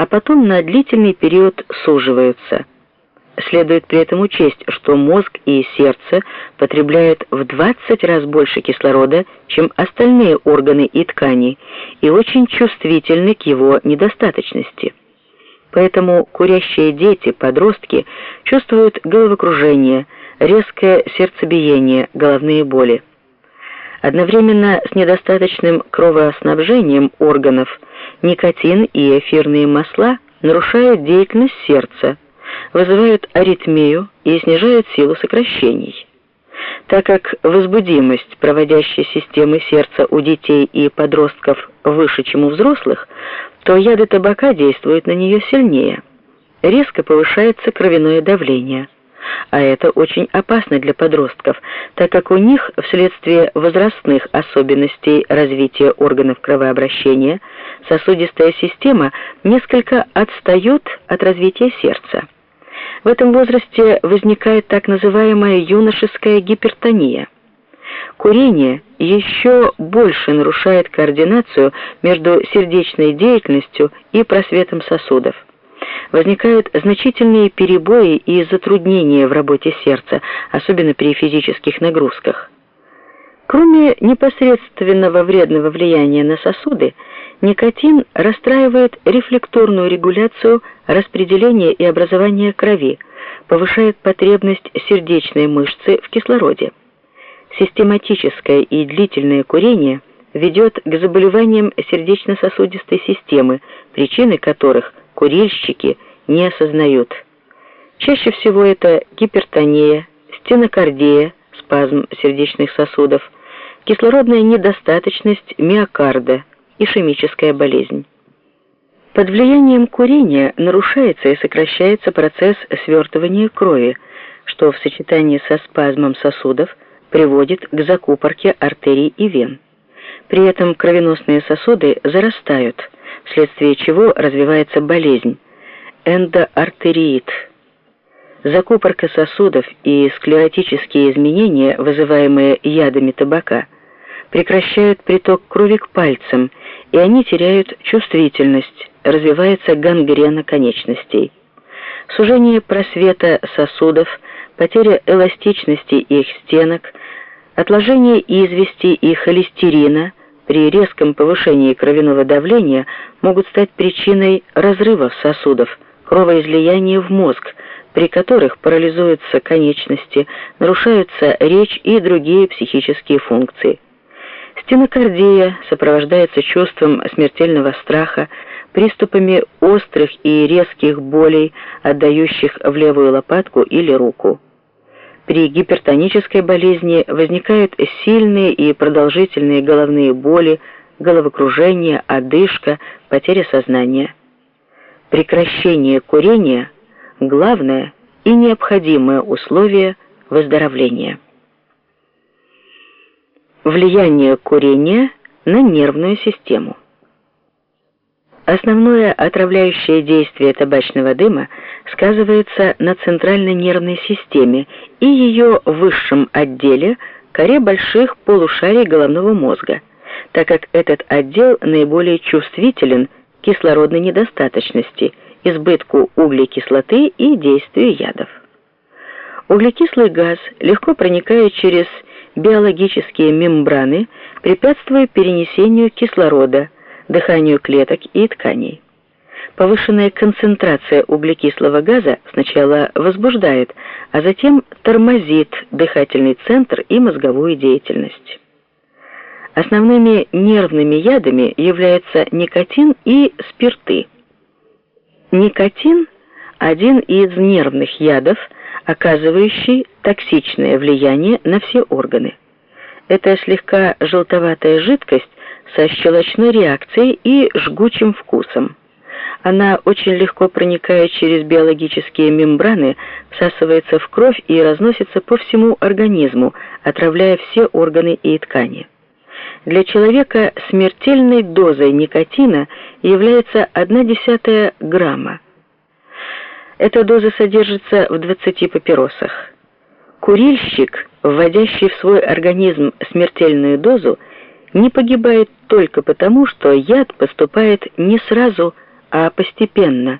а потом на длительный период суживаются. Следует при этом учесть, что мозг и сердце потребляют в 20 раз больше кислорода, чем остальные органы и ткани, и очень чувствительны к его недостаточности. Поэтому курящие дети, подростки чувствуют головокружение, резкое сердцебиение, головные боли. Одновременно с недостаточным кровоснабжением органов никотин и эфирные масла нарушают деятельность сердца, вызывают аритмию и снижают силу сокращений. Так как возбудимость проводящей системы сердца у детей и подростков выше, чем у взрослых, то яды табака действуют на нее сильнее. Резко повышается кровяное давление. А это очень опасно для подростков, так как у них вследствие возрастных особенностей развития органов кровообращения сосудистая система несколько отстает от развития сердца. В этом возрасте возникает так называемая юношеская гипертония. Курение еще больше нарушает координацию между сердечной деятельностью и просветом сосудов. Возникают значительные перебои и затруднения в работе сердца, особенно при физических нагрузках. Кроме непосредственного вредного влияния на сосуды, никотин расстраивает рефлекторную регуляцию распределения и образования крови, повышает потребность сердечной мышцы в кислороде. Систематическое и длительное курение ведет к заболеваниям сердечно-сосудистой системы, причины которых курильщики не осознают. Чаще всего это гипертония, стенокардия, спазм сердечных сосудов, кислородная недостаточность миокарда, ишемическая болезнь. Под влиянием курения нарушается и сокращается процесс свертывания крови, что в сочетании со спазмом сосудов приводит к закупорке артерий и вен. При этом кровеносные сосуды зарастают, вследствие чего развивается болезнь эндоартериит. Закупорка сосудов и склеротические изменения, вызываемые ядами табака, прекращают приток крови к пальцам, и они теряют чувствительность, развивается гангрена конечностей. Сужение просвета сосудов, потеря эластичности их стенок, отложение извести и холестерина при резком повышении кровяного давления могут стать причиной разрывов сосудов, кровоизлияния в мозг, при которых парализуются конечности, нарушаются речь и другие психические функции. Стенокардия сопровождается чувством смертельного страха, приступами острых и резких болей, отдающих в левую лопатку или руку. При гипертонической болезни возникают сильные и продолжительные головные боли, головокружение, одышка, потеря сознания. Прекращение курения – главное и необходимое условие выздоровления. Влияние курения на нервную систему. Основное отравляющее действие табачного дыма сказывается на центральной нервной системе и ее высшем отделе, коре больших полушарий головного мозга, так как этот отдел наиболее чувствителен к кислородной недостаточности, избытку углекислоты и действию ядов. Углекислый газ легко проникает через биологические мембраны, препятствуя перенесению кислорода, дыханию клеток и тканей. Повышенная концентрация углекислого газа сначала возбуждает, а затем тормозит дыхательный центр и мозговую деятельность. Основными нервными ядами являются никотин и спирты. Никотин – один из нервных ядов – оказывающий токсичное влияние на все органы. Это слегка желтоватая жидкость со щелочной реакцией и жгучим вкусом. Она очень легко проникает через биологические мембраны, всасывается в кровь и разносится по всему организму, отравляя все органы и ткани. Для человека смертельной дозой никотина является 1,1 грамма. Эта доза содержится в 20 папиросах. Курильщик, вводящий в свой организм смертельную дозу, не погибает только потому, что яд поступает не сразу а постепенно.